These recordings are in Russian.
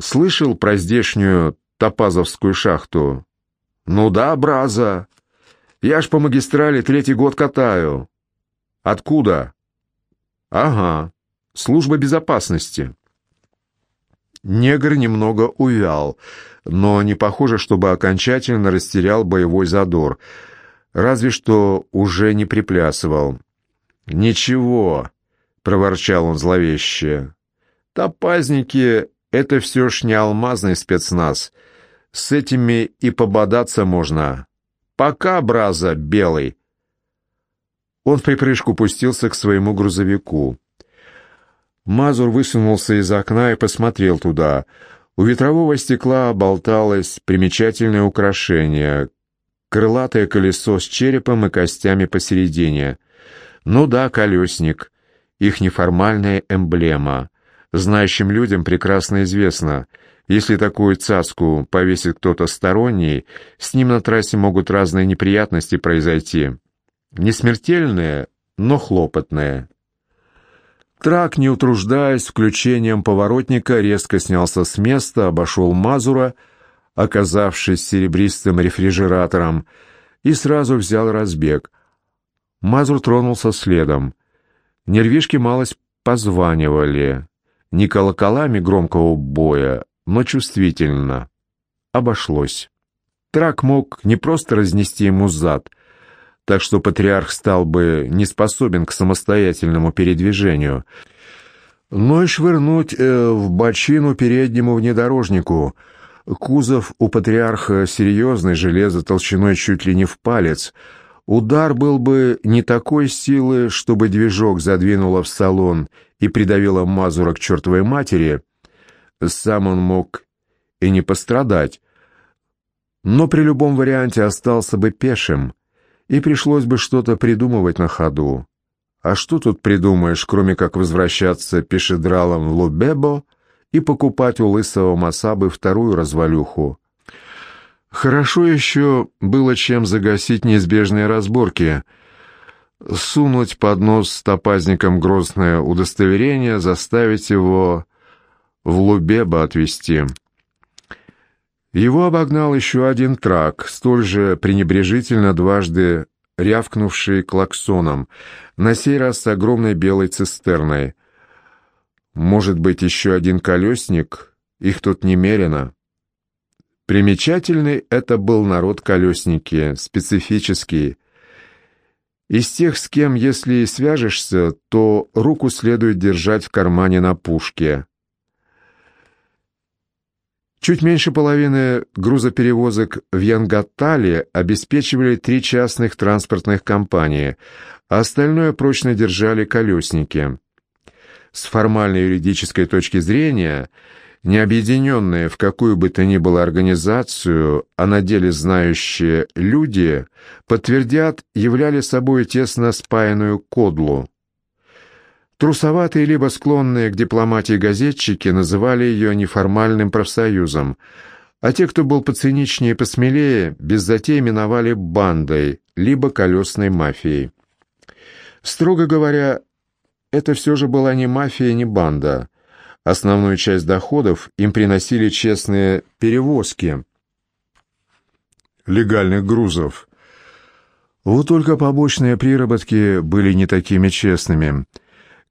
Слышал про здешнюю Топазовскую шахту? Ну да, браза. Я ж по магистрали третий год катаю. Откуда? Ага, служба безопасности. Негр немного увял, но не похоже, чтобы окончательно растерял боевой задор. Разве что уже не приплясывал. «Ничего», — проворчал он зловеще. «Топазники — это все ж не алмазный спецназ. С этими и пободаться можно. Пока, браза, белый». Он в припрыжку пустился к своему грузовику. Мазур высунулся из окна и посмотрел туда. У ветрового стекла болталось примечательное украшение — крылатое колесо с черепом и костями посередине. Ну да, колесник, их неформальная эмблема. Знающим людям прекрасно известно, если такую цаску повесит кто-то сторонний, с ним на трассе могут разные неприятности произойти. Не смертельные, но хлопотные. Трак, не утруждаясь включением поворотника, резко снялся с места, обошел Мазура, оказавшись серебристым рефрижератором, и сразу взял разбег. Мазур тронулся следом. Нервишки малость позванивали. Не колоколами громкого боя, но чувствительно. Обошлось. Трак мог не просто разнести ему зад — так что патриарх стал бы не способен к самостоятельному передвижению, но и швырнуть э, в бочину переднему внедорожнику. Кузов у патриарха серьезный, железо толщиной чуть ли не в палец. Удар был бы не такой силы, чтобы движок задвинуло в салон и придавило Мазура к чертовой матери. Сам он мог и не пострадать, но при любом варианте остался бы пешим и пришлось бы что-то придумывать на ходу. А что тут придумаешь, кроме как возвращаться пешедралом в Лубебо и покупать у лысого Масабы вторую развалюху? Хорошо еще было чем загасить неизбежные разборки, сунуть под нос с топазником грозное удостоверение, заставить его в Лубебо отвезти. Его обогнал еще один трак, столь же пренебрежительно дважды рявкнувший клаксоном, на сей раз с огромной белой цистерной. Может быть, еще один колесник? Их тут немерено. Примечательный это был народ-колесники, специфический. Из тех, с кем, если и свяжешься, то руку следует держать в кармане на пушке. Чуть меньше половины грузоперевозок в Янгатале обеспечивали три частных транспортных компании, а остальное прочно держали колесники. С формальной юридической точки зрения, не объединенные в какую бы то ни было организацию, а на деле знающие люди, подтвердят, являли собой тесно спаянную кодлу. Трусоватые либо склонные к дипломатии газетчики называли ее неформальным профсоюзом, а те, кто был поциничнее и посмелее, без затей именовали бандой, либо колесной мафией. Строго говоря, это все же была не мафия, не банда. Основную часть доходов им приносили честные перевозки легальных грузов. Вот только побочные приработки были не такими честными –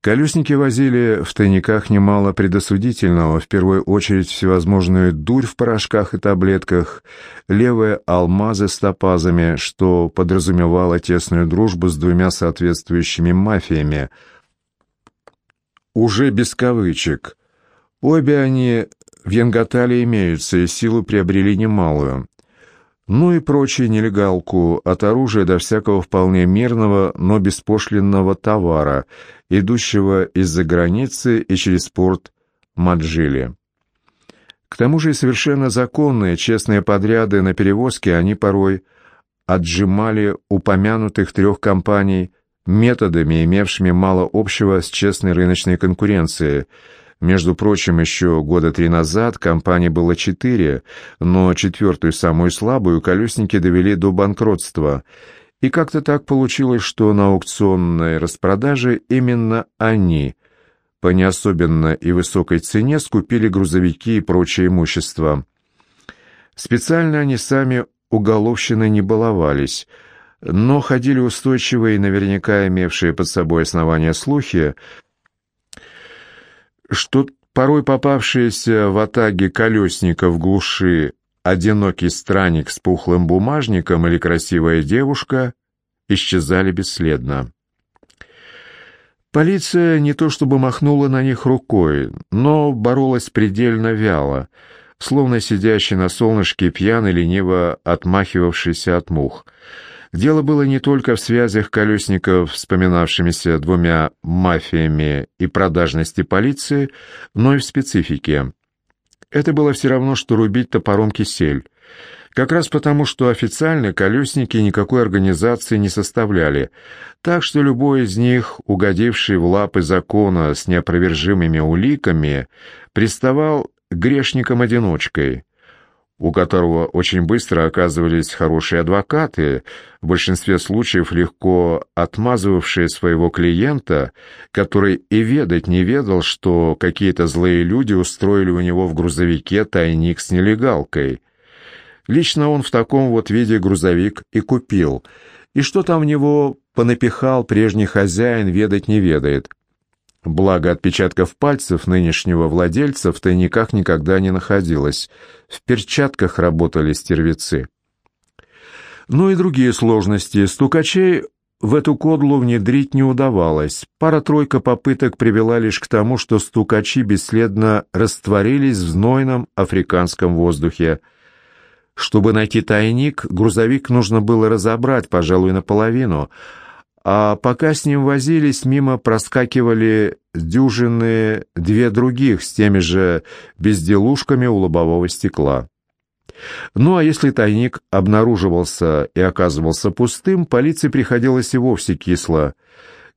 Колесники возили в тайниках немало предосудительного, в первую очередь всевозможную дурь в порошках и таблетках, левые алмазы с топазами, что подразумевало тесную дружбу с двумя соответствующими мафиями. Уже без кавычек. Обе они в Янгатале имеются и силу приобрели немалую ну и прочую нелегалку, от оружия до всякого вполне мирного, но беспошлинного товара, идущего из-за границы и через порт Маджили. К тому же и совершенно законные, честные подряды на перевозки они порой отжимали упомянутых трех компаний методами, имевшими мало общего с честной рыночной конкуренцией – между прочим, еще года три назад компаний было четыре, но четвертую, самую слабую, колесники довели до банкротства. И как-то так получилось, что на аукционной распродаже именно они по не особенно и высокой цене скупили грузовики и прочее имущество. Специально они сами уголовщины не баловались, но ходили устойчивые и наверняка имевшие под собой основания слухи, что порой попавшиеся в атаге колесников глуши одинокий странник с пухлым бумажником или красивая девушка исчезали бесследно. Полиция не то чтобы махнула на них рукой, но боролась предельно вяло, словно сидящий на солнышке пьяный лениво отмахивавшийся от мух. Дело было не только в связях колесников, вспоминавшимися двумя мафиями и продажности полиции, но и в специфике. Это было все равно, что рубить топором кисель. Как раз потому, что официально колесники никакой организации не составляли, так что любой из них, угодивший в лапы закона с неопровержимыми уликами, приставал грешником-одиночкой, у которого очень быстро оказывались хорошие адвокаты, в большинстве случаев легко отмазывавшие своего клиента, который и ведать не ведал, что какие-то злые люди устроили у него в грузовике тайник с нелегалкой. Лично он в таком вот виде грузовик и купил. И что там в него понапихал прежний хозяин, ведать не ведает. Благо отпечатков пальцев нынешнего владельца в тайниках никогда не находилось. В перчатках работали стервецы. Ну и другие сложности. Стукачей в эту кодлу внедрить не удавалось. Пара-тройка попыток привела лишь к тому, что стукачи бесследно растворились в знойном африканском воздухе – чтобы найти тайник, грузовик нужно было разобрать, пожалуй, наполовину, а пока с ним возились, мимо проскакивали дюжины две других с теми же безделушками у лобового стекла. Ну а если тайник обнаруживался и оказывался пустым, полиции приходилось и вовсе кисло.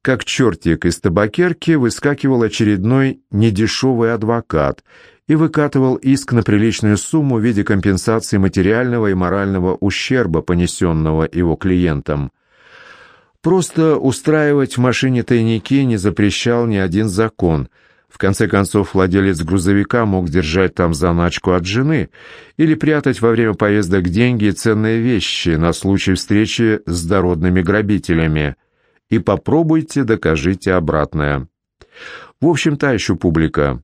Как чертик из табакерки выскакивал очередной недешевый адвокат и выкатывал иск на приличную сумму в виде компенсации материального и морального ущерба, понесенного его клиентам. Просто устраивать в машине тайники не запрещал ни один закон. В конце концов, владелец грузовика мог держать там заначку от жены или прятать во время поездок деньги и ценные вещи на случай встречи с дородными грабителями. И попробуйте докажите обратное. В общем, та еще публика.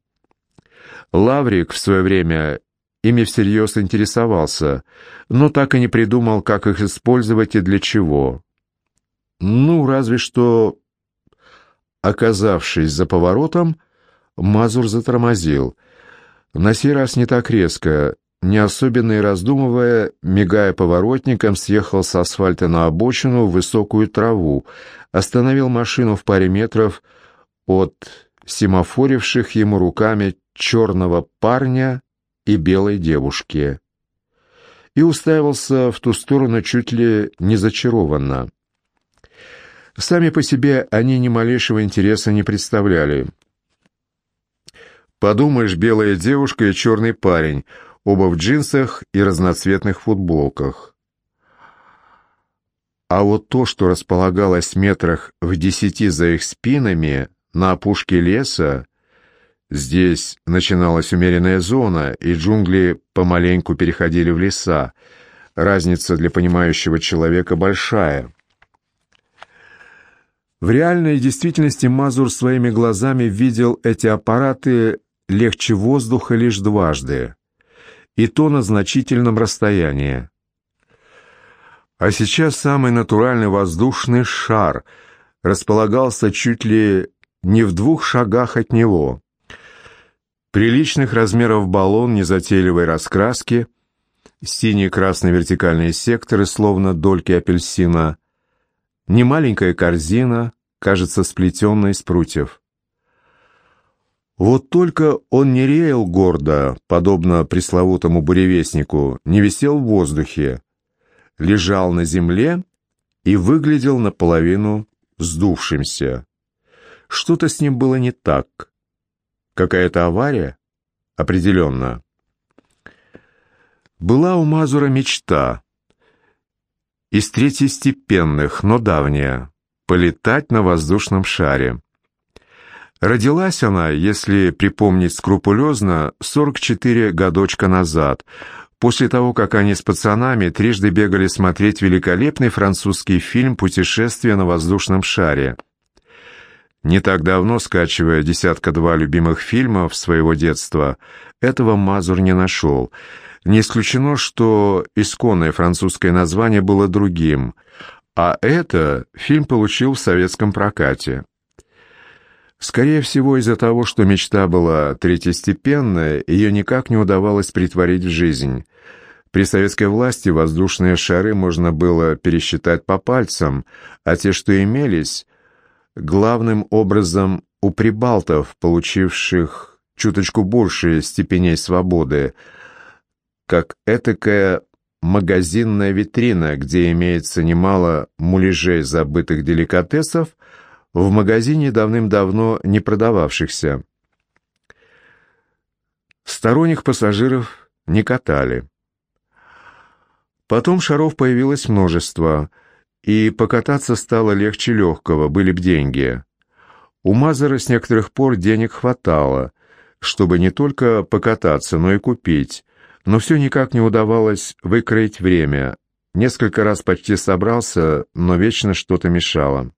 Лаврик в свое время ими всерьез интересовался, но так и не придумал, как их использовать и для чего. Ну, разве что, оказавшись за поворотом, Мазур затормозил. На сей раз не так резко, не особенно и раздумывая, мигая поворотником, съехал с асфальта на обочину в высокую траву, остановил машину в паре метров от семафоривших ему руками черного парня и белой девушки. И уставился в ту сторону чуть ли не зачарованно. Сами по себе они ни малейшего интереса не представляли. Подумаешь, белая девушка и черный парень, оба в джинсах и разноцветных футболках. А вот то, что располагалось метрах в десяти за их спинами, на опушке леса, Здесь начиналась умеренная зона, и джунгли помаленьку переходили в леса. Разница для понимающего человека большая. В реальной действительности Мазур своими глазами видел эти аппараты легче воздуха лишь дважды, и то на значительном расстоянии. А сейчас самый натуральный воздушный шар располагался чуть ли не в двух шагах от него. Приличных размеров баллон незатейливой раскраски, синие красные вертикальные секторы, словно дольки апельсина, немаленькая корзина, кажется, сплетенная из прутьев. Вот только он не реял гордо, подобно пресловутому буревестнику, не висел в воздухе, лежал на земле и выглядел наполовину сдувшимся. Что-то с ним было не так. Какая-то авария? Определенно. Была у Мазура мечта. Из третьестепенных, но давняя. Полетать на воздушном шаре. Родилась она, если припомнить скрупулезно, 44 годочка назад, после того, как они с пацанами трижды бегали смотреть великолепный французский фильм «Путешествие на воздушном шаре». Не так давно, скачивая десятка-два любимых фильмов своего детства, этого Мазур не нашел. Не исключено, что исконное французское название было другим, а это фильм получил в советском прокате. Скорее всего, из-за того, что мечта была третьестепенная, ее никак не удавалось притворить в жизнь. При советской власти воздушные шары можно было пересчитать по пальцам, а те, что имелись, главным образом у прибалтов, получивших чуточку больше степеней свободы, как этакая магазинная витрина, где имеется немало муляжей забытых деликатесов, в магазине давным-давно не продававшихся. Сторонних пассажиров не катали. Потом шаров появилось множество, и покататься стало легче легкого, были б деньги. У Мазера с некоторых пор денег хватало, чтобы не только покататься, но и купить, но все никак не удавалось выкроить время. Несколько раз почти собрался, но вечно что-то мешало.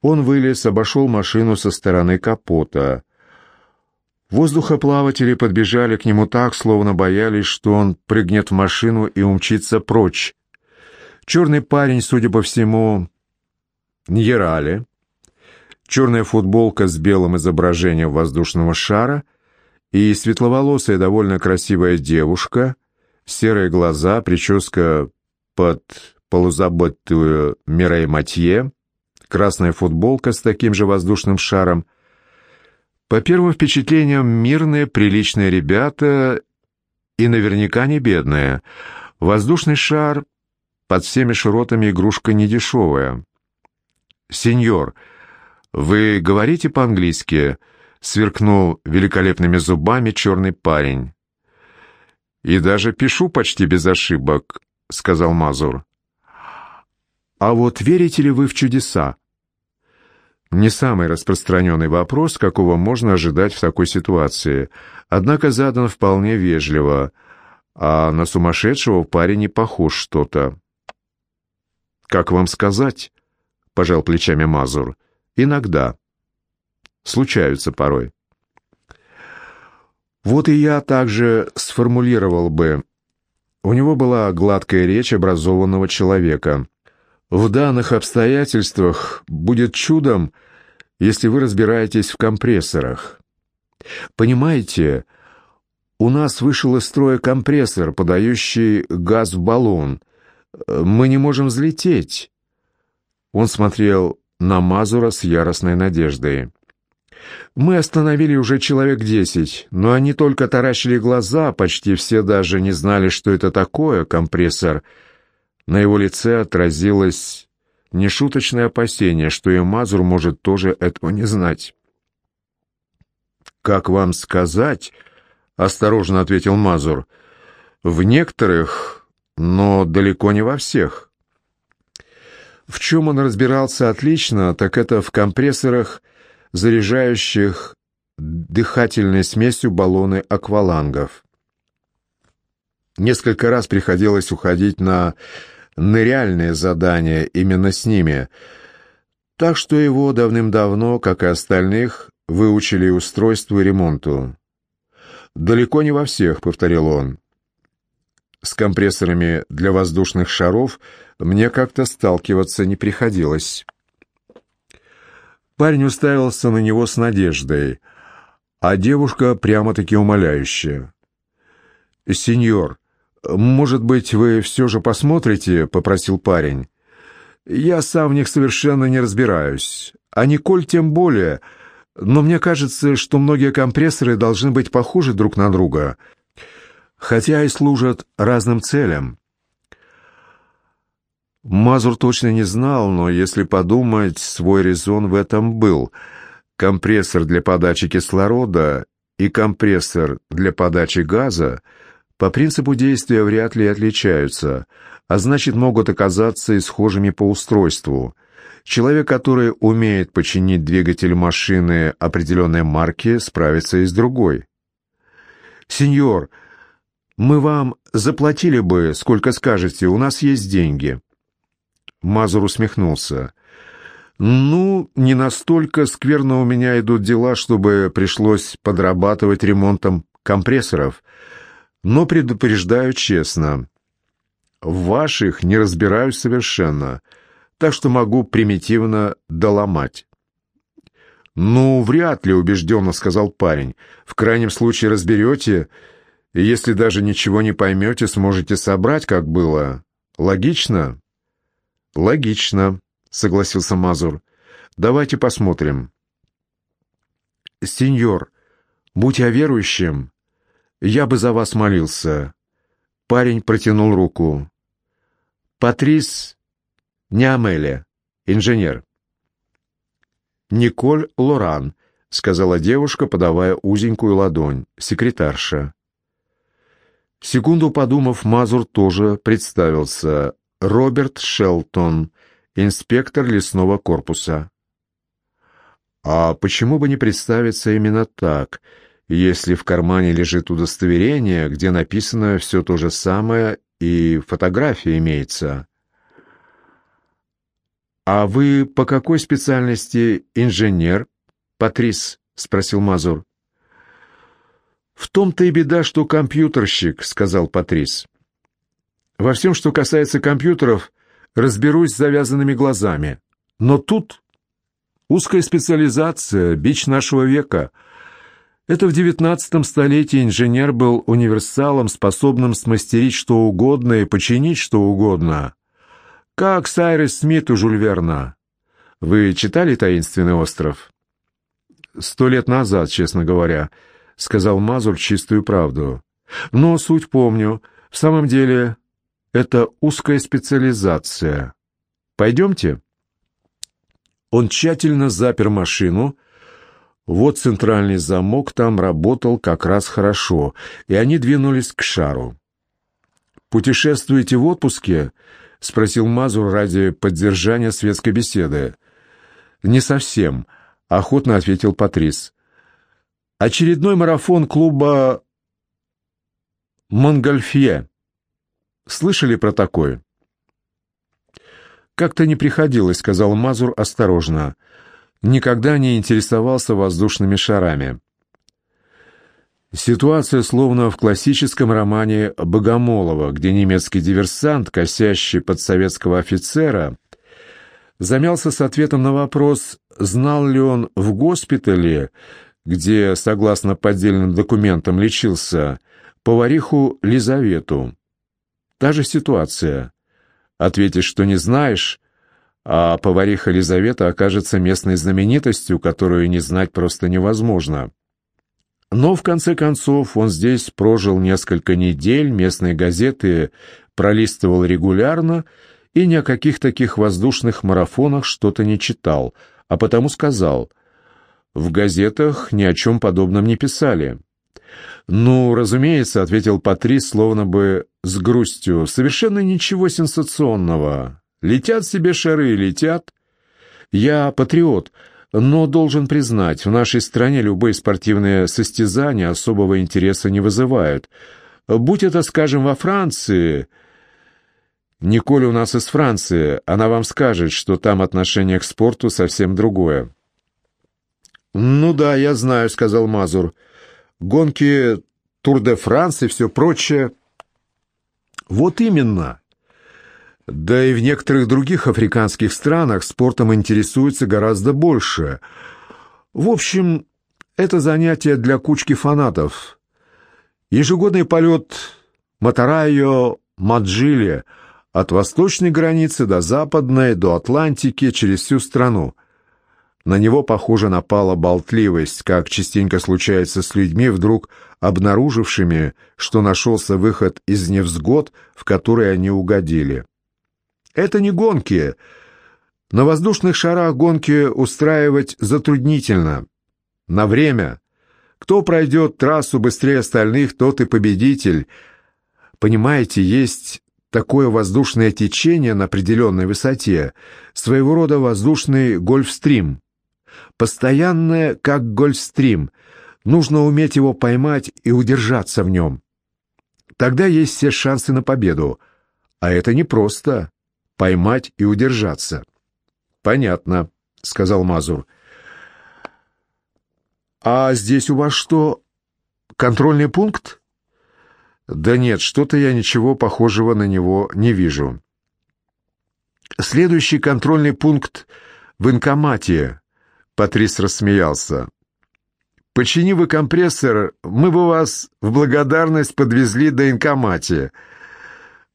Он вылез, обошел машину со стороны капота. Воздухоплаватели подбежали к нему так, словно боялись, что он прыгнет в машину и умчится прочь. Черный парень, судя по всему, Ньерали. Черная футболка с белым изображением воздушного шара и светловолосая довольно красивая девушка, серые глаза, прическа под полузабытую Мирей Матье — красная футболка с таким же воздушным шаром. По первым впечатлениям, мирные, приличные ребята и наверняка не бедные. Воздушный шар под всеми широтами игрушка недешевая. «Сеньор, вы говорите по-английски?» — сверкнул великолепными зубами черный парень. «И даже пишу почти без ошибок», — сказал Мазур. «А вот верите ли вы в чудеса?» Не самый распространенный вопрос, какого можно ожидать в такой ситуации, однако задан вполне вежливо, а на сумасшедшего парень не похож что-то. «Как вам сказать?» — пожал плечами Мазур. «Иногда. Случаются порой». Вот и я также сформулировал бы. У него была гладкая речь образованного человека. В данных обстоятельствах будет чудом, если вы разбираетесь в компрессорах. Понимаете, у нас вышел из строя компрессор, подающий газ в баллон. Мы не можем взлететь. Он смотрел на Мазура с яростной надеждой. Мы остановили уже человек десять, но они только таращили глаза, почти все даже не знали, что это такое компрессор. На его лице отразилось нешуточное опасение, что и Мазур может тоже этого не знать. «Как вам сказать?» — осторожно ответил Мазур. «В некоторых, но далеко не во всех». В чем он разбирался отлично, так это в компрессорах, заряжающих дыхательной смесью баллоны аквалангов. Несколько раз приходилось уходить на ныряльные задания именно с ними, так что его давным-давно, как и остальных, выучили устройству и ремонту. «Далеко не во всех», — повторил он. «С компрессорами для воздушных шаров мне как-то сталкиваться не приходилось». Парень уставился на него с надеждой, а девушка прямо-таки умоляющая. «Сеньор, «Может быть, вы все же посмотрите?» — попросил парень. «Я сам в них совершенно не разбираюсь. А Николь тем более. Но мне кажется, что многие компрессоры должны быть похожи друг на друга, хотя и служат разным целям». Мазур точно не знал, но если подумать, свой резон в этом был. Компрессор для подачи кислорода и компрессор для подачи газа — по принципу действия вряд ли отличаются, а значит могут оказаться и схожими по устройству. Человек, который умеет починить двигатель машины определенной марки, справится и с другой. «Сеньор, мы вам заплатили бы, сколько скажете, у нас есть деньги». Мазур усмехнулся. «Ну, не настолько скверно у меня идут дела, чтобы пришлось подрабатывать ремонтом компрессоров, но предупреждаю честно, в ваших не разбираюсь совершенно, так что могу примитивно доломать». «Ну, вряд ли», — убежденно сказал парень. «В крайнем случае разберете, и если даже ничего не поймете, сможете собрать, как было. Логично?» «Логично», — согласился Мазур. «Давайте посмотрим». «Сеньор, будь я верующим, я бы за вас молился». Парень протянул руку. «Патрис Неамеле, инженер». «Николь Лоран», — сказала девушка, подавая узенькую ладонь, секретарша. Секунду подумав, Мазур тоже представился. Роберт Шелтон, инспектор лесного корпуса. А почему бы не представиться именно так, если в кармане лежит удостоверение, где написано все то же самое и фотография имеется? «А вы по какой специальности инженер, Патрис?» — спросил Мазур. «В том-то и беда, что компьютерщик», — сказал Патрис. Во всем, что касается компьютеров, разберусь с завязанными глазами. Но тут узкая специализация, бич нашего века. Это в девятнадцатом столетии инженер был универсалом, способным смастерить что угодно и починить что угодно. Как Сайрес Смит у Жюль Верна. Вы читали «Таинственный остров»? «Сто лет назад, честно говоря», — сказал Мазур чистую правду. «Но суть помню. В самом деле, это узкая специализация. Пойдемте?» Он тщательно запер машину. Вот центральный замок там работал как раз хорошо, и они двинулись к шару. «Путешествуете в отпуске?» — спросил Мазур ради поддержания светской беседы. «Не совсем», — охотно ответил Патрис. «Очередной марафон клуба «Монгольфье». Слышали про такое?» «Как-то не приходилось», — сказал Мазур осторожно. «Никогда не интересовался воздушными шарами». Ситуация словно в классическом романе Богомолова, где немецкий диверсант, косящий под советского офицера, замялся с ответом на вопрос, знал ли он в госпитале, где, согласно поддельным документам, лечился, повариху Лизавету. Та же ситуация. Ответишь, что не знаешь, а повариха Елизавета окажется местной знаменитостью, которую не знать просто невозможно. Но, в конце концов, он здесь прожил несколько недель, местные газеты пролистывал регулярно и ни о каких таких воздушных марафонах что-то не читал, а потому сказал, в газетах ни о чем подобном не писали. «Ну, разумеется», — ответил Патрис, словно бы с грустью, — «совершенно ничего сенсационного. Летят себе шары, летят. Я патриот, но должен признать, в нашей стране любые спортивные состязания особого интереса не вызывают. Будь это, скажем, во Франции...» Николь у нас из Франции, она вам скажет, что там отношение к спорту совсем другое». «Ну да, я знаю», — сказал Мазур гонки Тур-де-Франс и все прочее. Вот именно. Да и в некоторых других африканских странах спортом интересуются гораздо больше. В общем, это занятие для кучки фанатов. Ежегодный полет Матарайо-Маджили от восточной границы до западной, до Атлантики, через всю страну. На него, похоже, напала болтливость, как частенько случается с людьми, вдруг обнаружившими, что нашелся выход из невзгод, в которые они угодили. Это не гонки. На воздушных шарах гонки устраивать затруднительно. На время. Кто пройдет трассу быстрее остальных, тот и победитель. Понимаете, есть такое воздушное течение на определенной высоте, своего рода воздушный гольфстрим. Постоянное, как гольфстрим, нужно уметь его поймать и удержаться в нем. Тогда есть все шансы на победу, а это непросто — поймать и удержаться. «Понятно», — сказал Мазур. «А здесь у вас что, контрольный пункт?» Да нет, что-то я ничего похожего на него не вижу. Следующий контрольный пункт в инкомате. Патрис рассмеялся. «Почини вы компрессор, мы бы вас в благодарность подвезли до инкомате.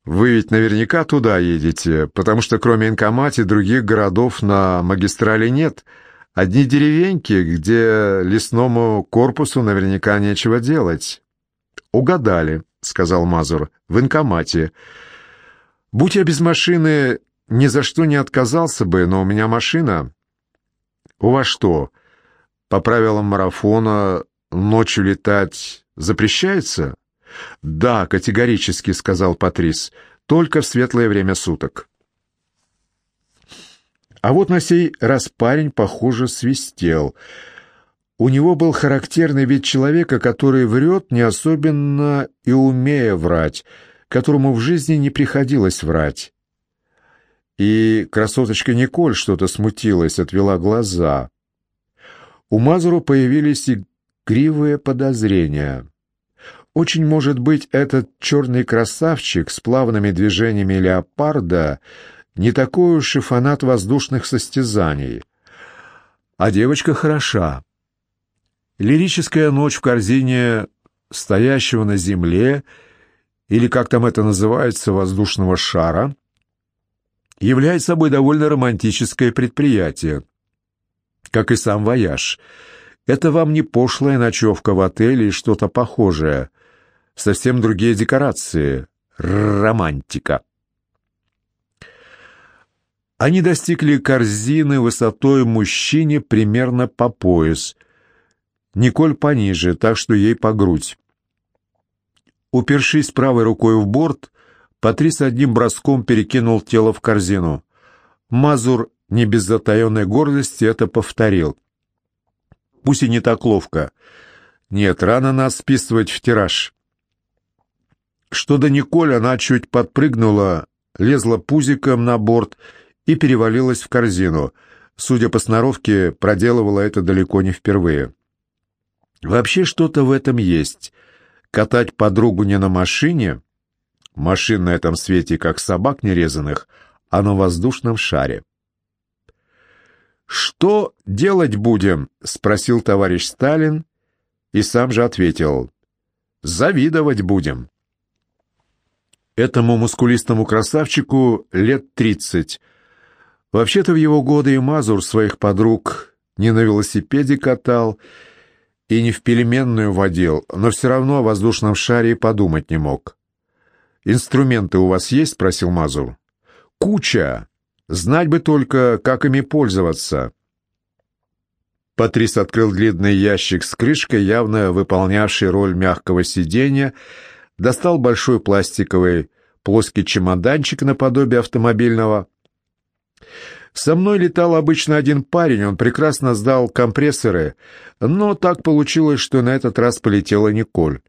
Вы ведь наверняка туда едете, потому что кроме инкомати других городов на магистрали нет. Одни деревеньки, где лесному корпусу наверняка нечего делать». «Угадали», — сказал Мазур, — «в инкомате. Будь я без машины, ни за что не отказался бы, но у меня машина». «У вас что, по правилам марафона ночью летать запрещается?» «Да, категорически», — сказал Патрис, — «только в светлое время суток». А вот на сей раз парень, похоже, свистел — у него был характерный вид человека, который врет, не особенно и умея врать, которому в жизни не приходилось врать. И красоточка Николь что-то смутилась, отвела глаза. У Мазуру появились игривые подозрения. Очень может быть, этот черный красавчик с плавными движениями леопарда не такой уж и фанат воздушных состязаний. А девочка хороша. Лирическая ночь в корзине стоящего на земле, или как там это называется, воздушного шара, является собой довольно романтическое предприятие, как и сам вояж. Это вам не пошлая ночевка в отеле и что-то похожее, совсем другие декорации, романтика. Они достигли корзины высотой мужчине примерно по пояс – Николь пониже, так что ей по грудь. Упершись правой рукой в борт, Патрис одним броском перекинул тело в корзину. Мазур, не без затаенной гордости, это повторил. Пусть и не так ловко. Нет, рано нас списывать в тираж. Что до Николь, она чуть подпрыгнула, лезла пузиком на борт и перевалилась в корзину. Судя по сноровке, проделывала это далеко не впервые. Вообще что-то в этом есть. Катать подругу не на машине, машин на этом свете как собак нерезанных, а на воздушном шаре. «Что делать будем?» — спросил товарищ Сталин и сам же ответил. «Завидовать будем». Этому мускулистому красавчику лет тридцать. Вообще-то в его годы и Мазур своих подруг не на велосипеде катал, и не в пельменную водил, но все равно о воздушном шаре и подумать не мог. «Инструменты у вас есть?» — спросил Мазур. «Куча! Знать бы только, как ими пользоваться». Патрис открыл длинный ящик с крышкой, явно выполнявший роль мягкого сиденья, достал большой пластиковый плоский чемоданчик наподобие автомобильного, со мной летал обычно один парень, он прекрасно сдал компрессоры, но так получилось, что на этот раз полетела Николь.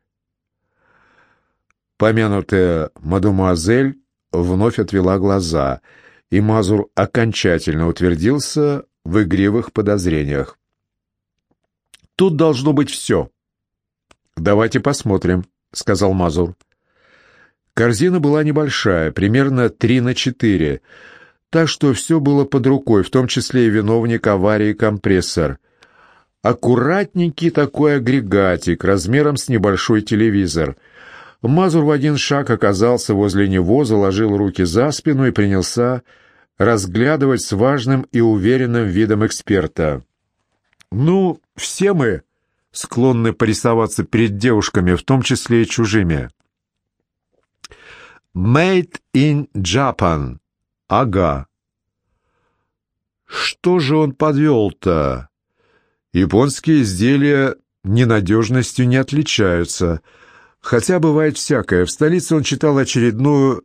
Помянутая мадемуазель вновь отвела глаза, и Мазур окончательно утвердился в игривых подозрениях. «Тут должно быть все». «Давайте посмотрим», — сказал Мазур. Корзина была небольшая, примерно три на четыре, так что все было под рукой, в том числе и виновник аварии компрессор. Аккуратненький такой агрегатик, размером с небольшой телевизор. Мазур в один шаг оказался возле него, заложил руки за спину и принялся разглядывать с важным и уверенным видом эксперта. «Ну, все мы склонны порисоваться перед девушками, в том числе и чужими». «Made in Japan», Ага. Что же он подвел-то? Японские изделия ненадежностью не отличаются. Хотя бывает всякое. В столице он читал очередную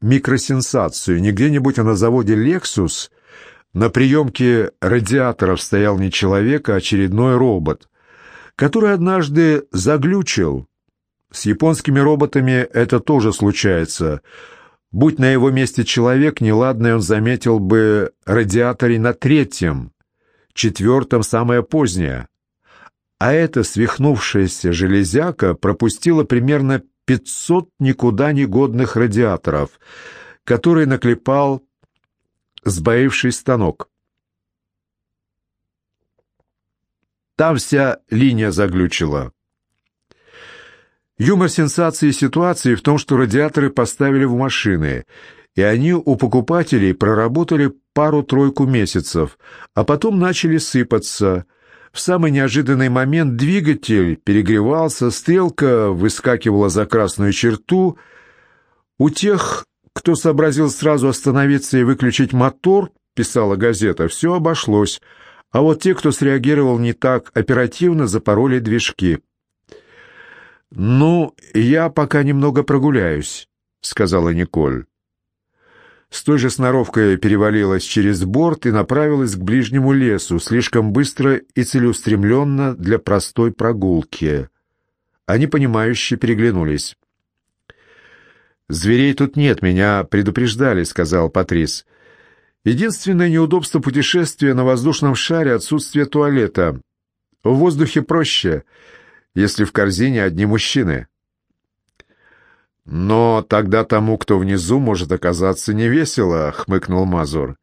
микросенсацию. Не где-нибудь, а на заводе «Лексус» на приемке радиаторов стоял не человек, а очередной робот, который однажды заглючил. С японскими роботами это тоже случается. Будь на его месте человек, неладный он заметил бы радиаторе на третьем, четвертом самое позднее. А эта свихнувшаяся железяка пропустила примерно 500 никуда не годных радиаторов, которые наклепал сбоивший станок. Там вся линия заглючила. Юмор сенсации ситуации в том, что радиаторы поставили в машины, и они у покупателей проработали пару-тройку месяцев, а потом начали сыпаться. В самый неожиданный момент двигатель перегревался, стрелка выскакивала за красную черту. У тех, кто сообразил сразу остановиться и выключить мотор, писала газета, все обошлось, а вот те, кто среагировал не так оперативно, запороли движки. «Ну, я пока немного прогуляюсь», — сказала Николь. С той же сноровкой перевалилась через борт и направилась к ближнему лесу, слишком быстро и целеустремленно для простой прогулки. Они, понимающе переглянулись. «Зверей тут нет, меня предупреждали», — сказал Патрис. «Единственное неудобство путешествия на воздушном шаре — отсутствие туалета. В воздухе проще, если в корзине одни мужчины». «Но тогда тому, кто внизу, может оказаться невесело», — хмыкнул Мазур.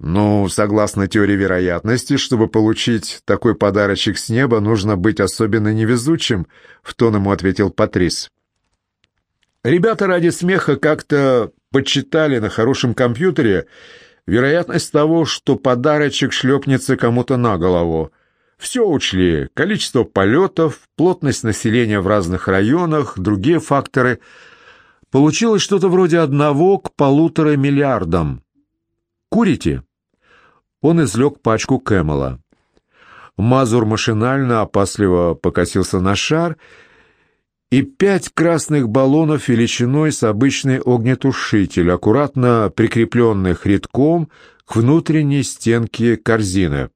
«Ну, согласно теории вероятности, чтобы получить такой подарочек с неба, нужно быть особенно невезучим», — в тон ему ответил Патрис. Ребята ради смеха как-то подсчитали на хорошем компьютере вероятность того, что подарочек шлепнется кому-то на голову. Все учли – количество полетов, плотность населения в разных районах, другие факторы. Получилось что-то вроде одного к полутора миллиардам. Курите? Он излег пачку Кэмела. Мазур машинально, опасливо покосился на шар – и пять красных баллонов величиной с обычный огнетушитель, аккуратно прикрепленных редком к внутренней стенке корзины.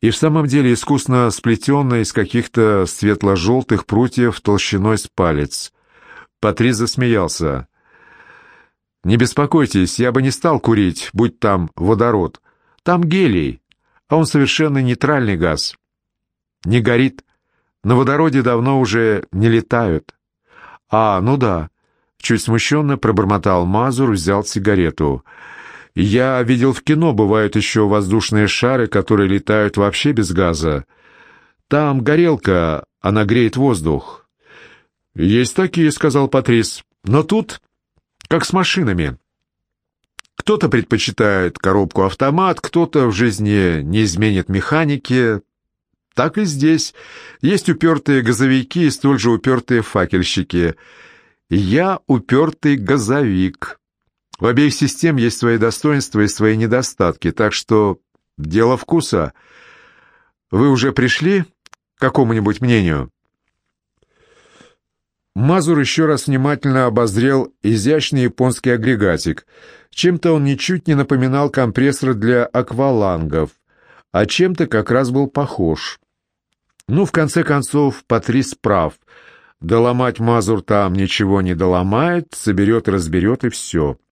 И в самом деле искусно сплетенная из каких-то светло-желтых прутьев толщиной с палец. Патрис засмеялся. «Не беспокойтесь, я бы не стал курить, будь там водород. Там гелий, а он совершенно нейтральный газ. Не горит, на водороде давно уже не летают. А, ну да. Чуть смущенно пробормотал Мазур, взял сигарету. Я видел в кино, бывают еще воздушные шары, которые летают вообще без газа. Там горелка, она греет воздух. Есть такие, сказал Патрис. Но тут, как с машинами. Кто-то предпочитает коробку-автомат, кто-то в жизни не изменит механики, так и здесь. Есть упертые газовики и столь же упертые факельщики. Я упертый газовик. В обеих систем есть свои достоинства и свои недостатки, так что дело вкуса. Вы уже пришли к какому-нибудь мнению? Мазур еще раз внимательно обозрел изящный японский агрегатик. Чем-то он ничуть не напоминал компрессор для аквалангов а чем-то как раз был похож. Ну, в конце концов, Патрис прав. Доломать Мазур там ничего не доломает, соберет, разберет и все.